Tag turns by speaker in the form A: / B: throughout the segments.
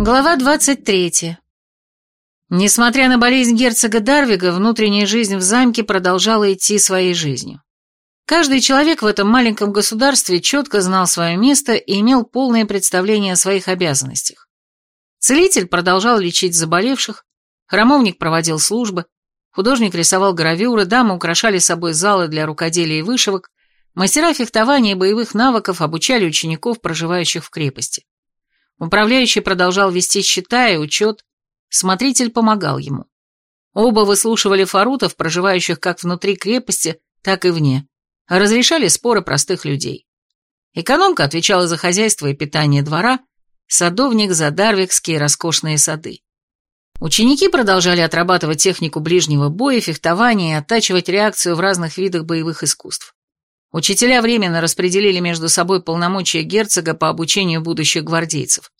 A: Глава 23. Несмотря на болезнь герцога Дарвига, внутренняя жизнь в замке продолжала идти своей жизнью. Каждый человек в этом маленьком государстве четко знал свое место и имел полное представление о своих обязанностях. Целитель продолжал лечить заболевших, храмовник проводил службы, художник рисовал гравюры, дамы украшали собой залы для рукоделия и вышивок, мастера фехтования и боевых навыков обучали учеников, проживающих в крепости. Управляющий продолжал вести счета и учет, смотритель помогал ему. Оба выслушивали фарутов, проживающих как внутри крепости, так и вне, разрешали споры простых людей. Экономка отвечала за хозяйство и питание двора, садовник за дарвикские роскошные сады. Ученики продолжали отрабатывать технику ближнего боя, фехтования и оттачивать реакцию в разных видах боевых искусств. Учителя временно распределили между собой полномочия герцога по обучению будущих гвардейцев.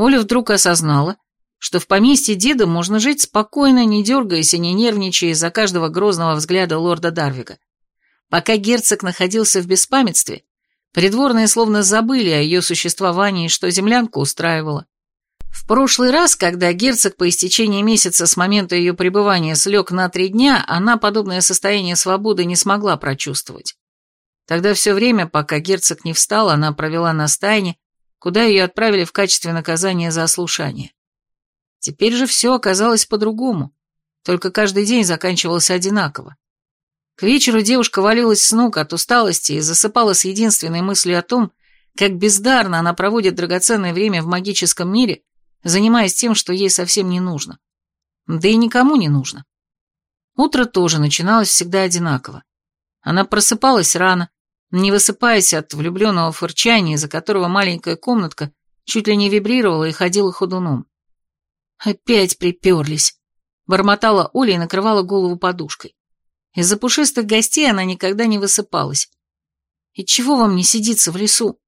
A: Оля вдруг осознала, что в поместье деда можно жить спокойно, не дергаясь и не нервничая из-за каждого грозного взгляда лорда Дарвига. Пока герцог находился в беспамятстве, придворные словно забыли о ее существовании, что землянку устраивала. В прошлый раз, когда герцог по истечении месяца с момента ее пребывания слег на три дня, она подобное состояние свободы не смогла прочувствовать. Тогда все время, пока герцог не встал, она провела на стайне, куда ее отправили в качестве наказания за ослушание. Теперь же все оказалось по-другому, только каждый день заканчивался одинаково. К вечеру девушка валилась с ног от усталости и засыпала с единственной мыслью о том, как бездарно она проводит драгоценное время в магическом мире, занимаясь тем, что ей совсем не нужно. Да и никому не нужно. Утро тоже начиналось всегда одинаково. Она просыпалась рано, не высыпаясь от влюбленного фырчания, из-за которого маленькая комнатка чуть ли не вибрировала и ходила ходуном. «Опять приперлись», — бормотала Оля и накрывала голову подушкой. Из-за пушистых гостей она никогда не высыпалась. «И чего вам не сидится в лесу?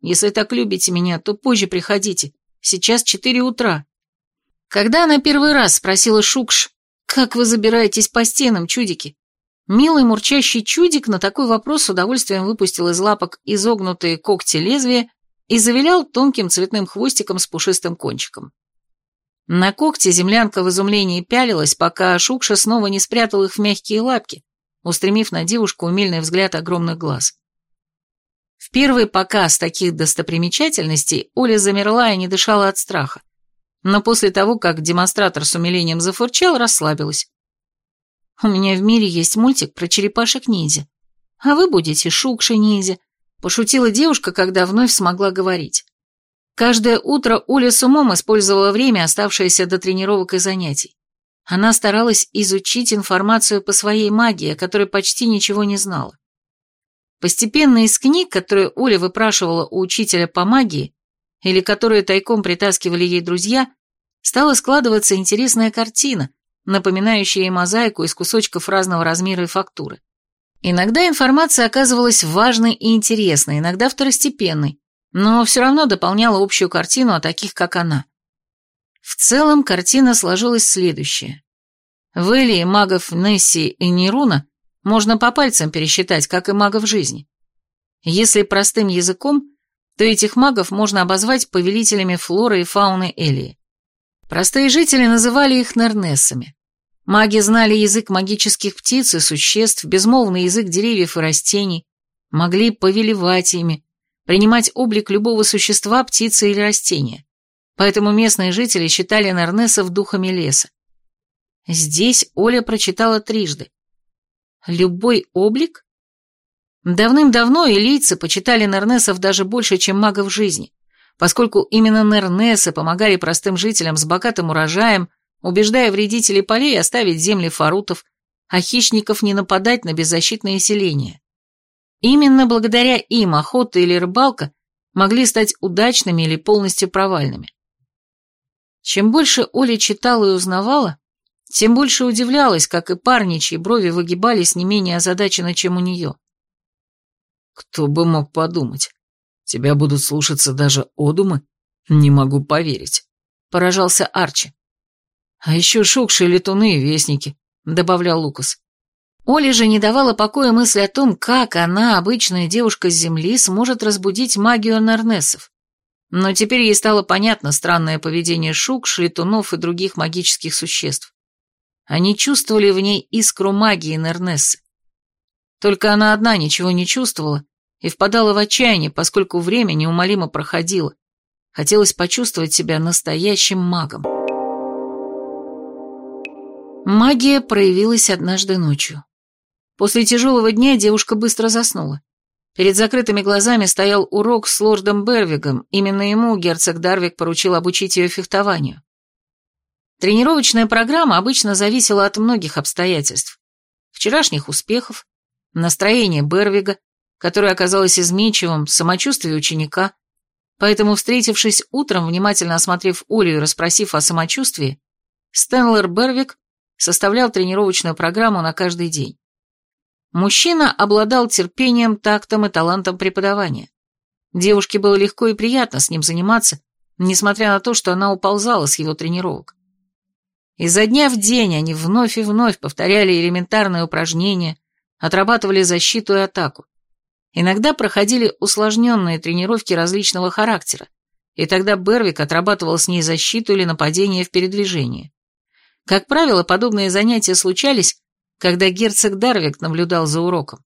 A: Если так любите меня, то позже приходите. Сейчас четыре утра». Когда она первый раз спросила Шукш, «Как вы забираетесь по стенам, чудики?» Милый мурчащий чудик на такой вопрос с удовольствием выпустил из лапок изогнутые когти лезвия и завилял тонким цветным хвостиком с пушистым кончиком. На когти землянка в изумлении пялилась, пока Шукша снова не спрятал их в мягкие лапки, устремив на девушку умильный взгляд огромных глаз. В первый показ таких достопримечательностей Оля замерла и не дышала от страха, но после того, как демонстратор с умилением зафурчал, расслабилась. «У меня в мире есть мультик про черепашек-ниндзя, а вы будете Шукши-ниндзя», пошутила девушка, когда вновь смогла говорить. Каждое утро Оля с умом использовала время, оставшееся до тренировок и занятий. Она старалась изучить информацию по своей магии, о которой почти ничего не знала. Постепенно из книг, которые Оля выпрашивала у учителя по магии, или которые тайком притаскивали ей друзья, стала складываться интересная картина, напоминающая ей мозаику из кусочков разного размера и фактуры. Иногда информация оказывалась важной и интересной, иногда второстепенной, но все равно дополняла общую картину о таких, как она. В целом картина сложилась следующая. В Элии магов Несси и Неруна можно по пальцам пересчитать, как и магов жизни. Если простым языком, то этих магов можно обозвать повелителями флоры и фауны Элии. Простые жители называли их нернессами. Маги знали язык магических птиц и существ, безмолвный язык деревьев и растений, могли повелевать ими, принимать облик любого существа, птицы или растения. Поэтому местные жители считали Нернесов духами леса. Здесь Оля прочитала трижды. Любой облик? Давным-давно илийцы почитали Нернесов даже больше, чем магов жизни, поскольку именно Нернесы помогали простым жителям с богатым урожаем, убеждая вредителей полей оставить земли фарутов, а хищников не нападать на беззащитные селения. Именно благодаря им охота или рыбалка могли стать удачными или полностью провальными. Чем больше Оля читала и узнавала, тем больше удивлялась, как и парни, чьи брови выгибались не менее озадаченно, чем у нее. «Кто бы мог подумать? Тебя будут слушаться даже одумы? Не могу поверить», — поражался Арчи. «А еще шукши, летуны и вестники», — добавлял Лукас. Оля же не давала покоя мысли о том, как она, обычная девушка с земли, сможет разбудить магию Нарнесов. Но теперь ей стало понятно странное поведение шук, шлетунов и других магических существ. Они чувствовали в ней искру магии Нернессы. Только она одна ничего не чувствовала и впадала в отчаяние, поскольку время неумолимо проходило. Хотелось почувствовать себя настоящим магом. Магия проявилась однажды ночью. После тяжелого дня девушка быстро заснула. Перед закрытыми глазами стоял урок с лордом Бервигом, именно ему герцог Дарвик поручил обучить ее фехтованию. Тренировочная программа обычно зависела от многих обстоятельств. Вчерашних успехов, настроения Бервига, которое оказалось изменчивым, самочувствия ученика. Поэтому, встретившись утром, внимательно осмотрев Олю и расспросив о самочувствии, Стэнлер Бервик составлял тренировочную программу на каждый день. Мужчина обладал терпением, тактом и талантом преподавания. Девушке было легко и приятно с ним заниматься, несмотря на то, что она уползала с его тренировок. Изо дня в день они вновь и вновь повторяли элементарные упражнения, отрабатывали защиту и атаку. Иногда проходили усложненные тренировки различного характера, и тогда Бервик отрабатывал с ней защиту или нападение в передвижении. Как правило, подобные занятия случались, когда герцог Дарвик наблюдал за уроком.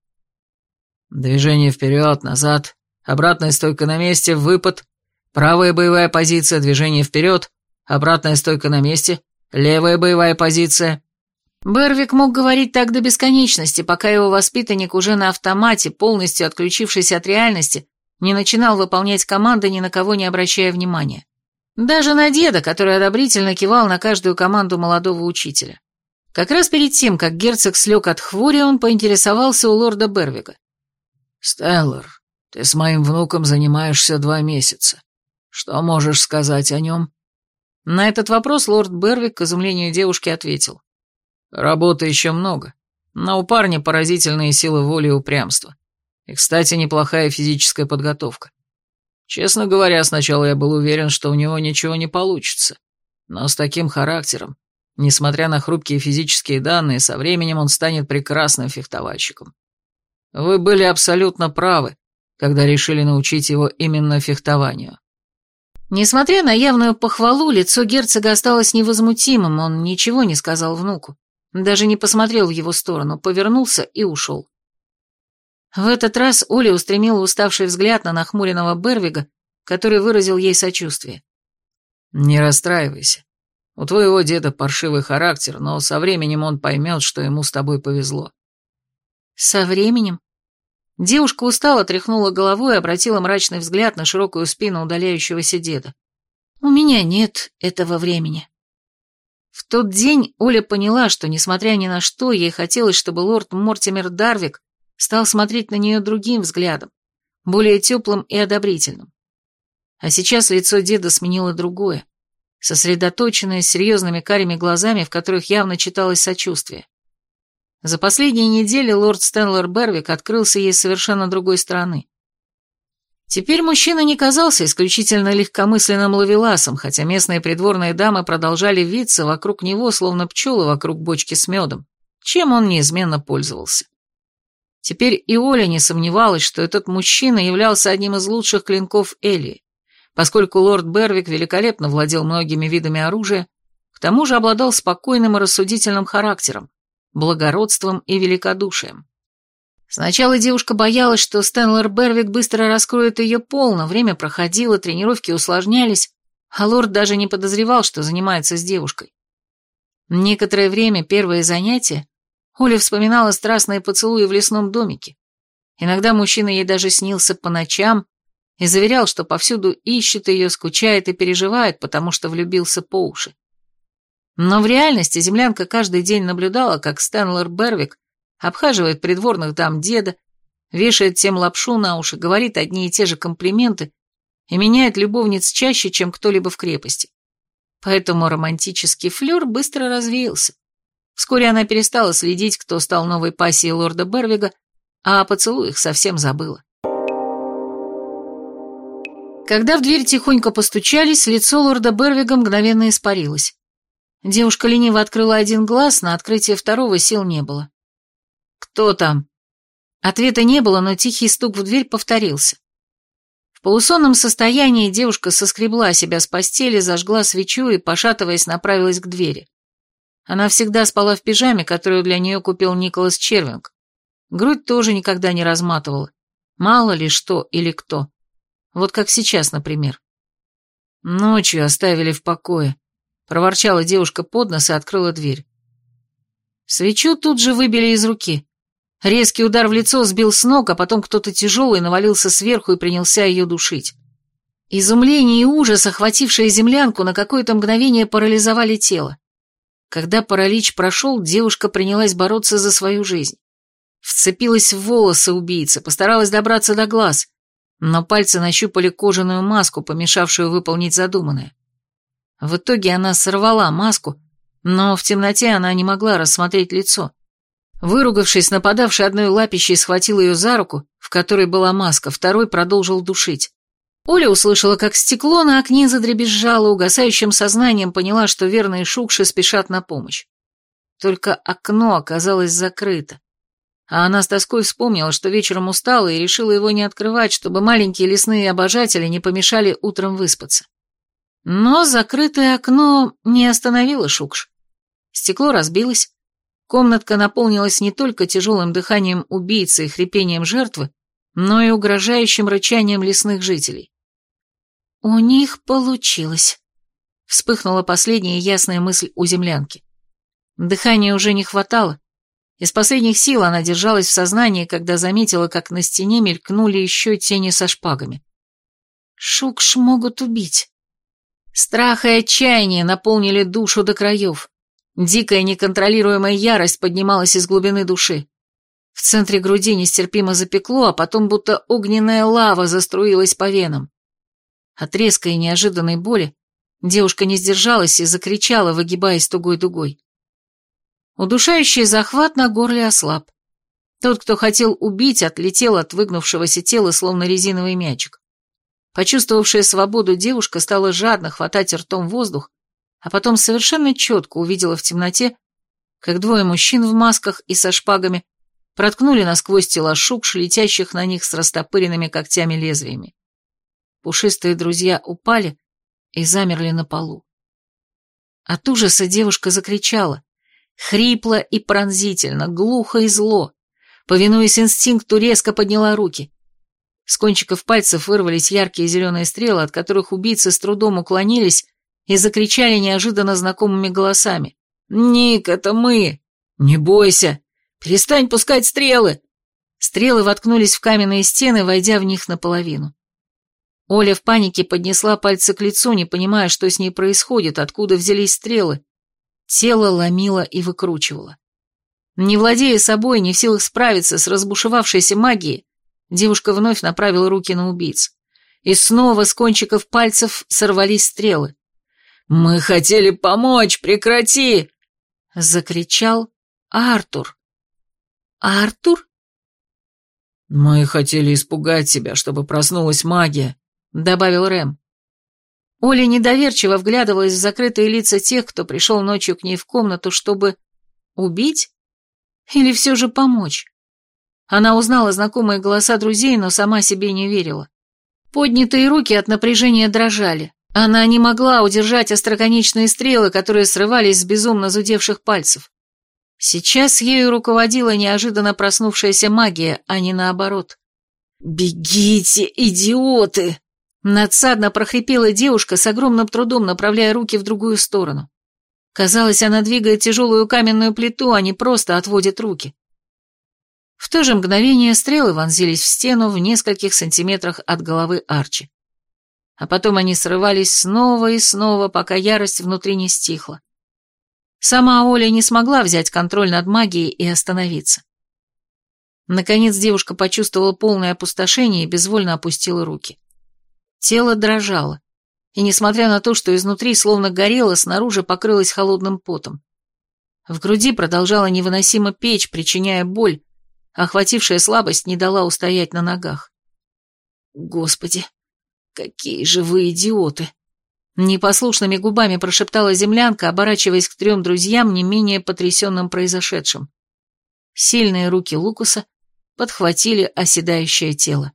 A: Движение вперед, назад, обратная стойка на месте, выпад, правая боевая позиция, движение вперед, обратная стойка на месте, левая боевая позиция. Бервик мог говорить так до бесконечности, пока его воспитанник уже на автомате, полностью отключившись от реальности, не начинал выполнять команды, ни на кого не обращая внимания. Даже на деда, который одобрительно кивал на каждую команду молодого учителя. Как раз перед тем, как герцог слег от хвори, он поинтересовался у лорда Бервига. «Стеллар, ты с моим внуком занимаешься два месяца. Что можешь сказать о нем?» На этот вопрос лорд Бервик, к изумлению девушки, ответил. «Работы еще много, но у парня поразительные силы воли и упрямства. И, кстати, неплохая физическая подготовка. Честно говоря, сначала я был уверен, что у него ничего не получится. Но с таким характером Несмотря на хрупкие физические данные, со временем он станет прекрасным фехтовальщиком. Вы были абсолютно правы, когда решили научить его именно фехтованию. Несмотря на явную похвалу, лицо герцога осталось невозмутимым, он ничего не сказал внуку, даже не посмотрел в его сторону, повернулся и ушел. В этот раз Оля устремила уставший взгляд на нахмуренного Бервига, который выразил ей сочувствие. «Не расстраивайся. У твоего деда паршивый характер, но со временем он поймет, что ему с тобой повезло». «Со временем?» Девушка устало тряхнула головой и обратила мрачный взгляд на широкую спину удаляющегося деда. «У меня нет этого времени». В тот день Оля поняла, что, несмотря ни на что, ей хотелось, чтобы лорд Мортимер Дарвик стал смотреть на нее другим взглядом, более теплым и одобрительным. А сейчас лицо деда сменило другое, сосредоточенная, с серьезными карими глазами, в которых явно читалось сочувствие. За последние недели лорд Стэнлер Бервик открылся ей совершенно другой стороны. Теперь мужчина не казался исключительно легкомысленным ловеласом, хотя местные придворные дамы продолжали виться вокруг него, словно пчелы вокруг бочки с медом, чем он неизменно пользовался. Теперь и Оля не сомневалась, что этот мужчина являлся одним из лучших клинков Элии. Поскольку лорд Бервик великолепно владел многими видами оружия, к тому же обладал спокойным и рассудительным характером, благородством и великодушием. Сначала девушка боялась, что Стэнлер Бервик быстро раскроет ее полно, время проходило, тренировки усложнялись, а лорд даже не подозревал, что занимается с девушкой. Некоторое время, первые занятия, Оля вспоминала страстные поцелуи в лесном домике. Иногда мужчина ей даже снился по ночам, и заверял, что повсюду ищет ее, скучает и переживает, потому что влюбился по уши. Но в реальности землянка каждый день наблюдала, как Стэнлер Бервик обхаживает придворных дам деда, вешает тем лапшу на уши, говорит одни и те же комплименты и меняет любовниц чаще, чем кто-либо в крепости. Поэтому романтический флёр быстро развеялся. Вскоре она перестала следить, кто стал новой пассией лорда Бервига, а о поцелуях совсем забыла. Когда в дверь тихонько постучались, лицо лорда Бервига мгновенно испарилось. Девушка лениво открыла один глаз, на открытие второго сил не было. «Кто там?» Ответа не было, но тихий стук в дверь повторился. В полусонном состоянии девушка соскребла себя с постели, зажгла свечу и, пошатываясь, направилась к двери. Она всегда спала в пижаме, которую для нее купил Николас Червинг. Грудь тоже никогда не разматывала. Мало ли что или кто. Вот как сейчас, например. Ночью оставили в покое. Проворчала девушка под нос и открыла дверь. Свечу тут же выбили из руки. Резкий удар в лицо сбил с ног, а потом кто-то тяжелый навалился сверху и принялся ее душить. Изумление и ужас, охватившие землянку, на какое-то мгновение парализовали тело. Когда паралич прошел, девушка принялась бороться за свою жизнь. Вцепилась в волосы убийцы, постаралась добраться до глаз, но пальцы нащупали кожаную маску, помешавшую выполнить задуманное. В итоге она сорвала маску, но в темноте она не могла рассмотреть лицо. Выругавшись, нападавший одной лапищей схватил ее за руку, в которой была маска, второй продолжил душить. Оля услышала, как стекло на окне задребезжало, угасающим сознанием поняла, что верные шукши спешат на помощь. Только окно оказалось закрыто. А она с тоской вспомнила, что вечером устала и решила его не открывать, чтобы маленькие лесные обожатели не помешали утром выспаться. Но закрытое окно не остановило Шукш. Стекло разбилось, Комнатка наполнилась не только тяжелым дыханием убийцы и хрипением жертвы, но и угрожающим рычанием лесных жителей. «У них получилось», — вспыхнула последняя ясная мысль у землянки. Дыхания уже не хватало. Из последних сил она держалась в сознании, когда заметила, как на стене мелькнули еще тени со шпагами. «Шукш могут убить». Страх и отчаяние наполнили душу до краев. Дикая неконтролируемая ярость поднималась из глубины души. В центре груди нестерпимо запекло, а потом будто огненная лава заструилась по венам. От резкой и неожиданной боли девушка не сдержалась и закричала, выгибаясь тугой дугой. Удушающий захват на горле ослаб. Тот, кто хотел убить, отлетел от выгнувшегося тела, словно резиновый мячик. Почувствовавшая свободу девушка стала жадно хватать ртом воздух, а потом совершенно четко увидела в темноте, как двое мужчин в масках и со шпагами проткнули насквозь тела шукш, летящих на них с растопыренными когтями-лезвиями. Пушистые друзья упали и замерли на полу. От ужаса девушка закричала, хрипло и пронзительно, глухо и зло. Повинуясь инстинкту, резко подняла руки. С кончиков пальцев вырвались яркие зеленые стрелы, от которых убийцы с трудом уклонились и закричали неожиданно знакомыми голосами. «Ник, это мы! Не бойся! Перестань пускать стрелы!» Стрелы воткнулись в каменные стены, войдя в них наполовину. Оля в панике поднесла пальцы к лицу, не понимая, что с ней происходит, откуда взялись стрелы. Тело ломило и выкручивало. Не владея собой, не в силах справиться с разбушевавшейся магией, девушка вновь направила руки на убийц. И снова с кончиков пальцев сорвались стрелы. «Мы хотели помочь, прекрати!» — закричал Артур. «Артур?»
B: «Мы хотели испугать тебя, чтобы проснулась магия», — добавил Рэм.
A: Оля недоверчиво вглядывалась в закрытые лица тех, кто пришел ночью к ней в комнату, чтобы убить или все же помочь. Она узнала знакомые голоса друзей, но сама себе не верила. Поднятые руки от напряжения дрожали. Она не могла удержать остроконечные стрелы, которые срывались с безумно зудевших пальцев. Сейчас ею руководила неожиданно проснувшаяся магия, а не наоборот. «Бегите, идиоты!» Надсадно прохрипела девушка с огромным трудом, направляя руки в другую сторону. Казалось, она двигает тяжелую каменную плиту, а не просто отводит руки. В то же мгновение стрелы вонзились в стену в нескольких сантиметрах от головы Арчи а потом они срывались снова и снова, пока ярость внутри не стихла. Сама Оля не смогла взять контроль над магией и остановиться. Наконец девушка почувствовала полное опустошение и безвольно опустила руки. Тело дрожало, и, несмотря на то, что изнутри словно горело, снаружи покрылось холодным потом. В груди продолжала невыносимо печь, причиняя боль, охватившая слабость не дала устоять на ногах. Господи, «Какие же вы идиоты!» Непослушными губами прошептала землянка, оборачиваясь к трем друзьям, не менее потрясенным произошедшим. Сильные руки Лукуса подхватили оседающее тело.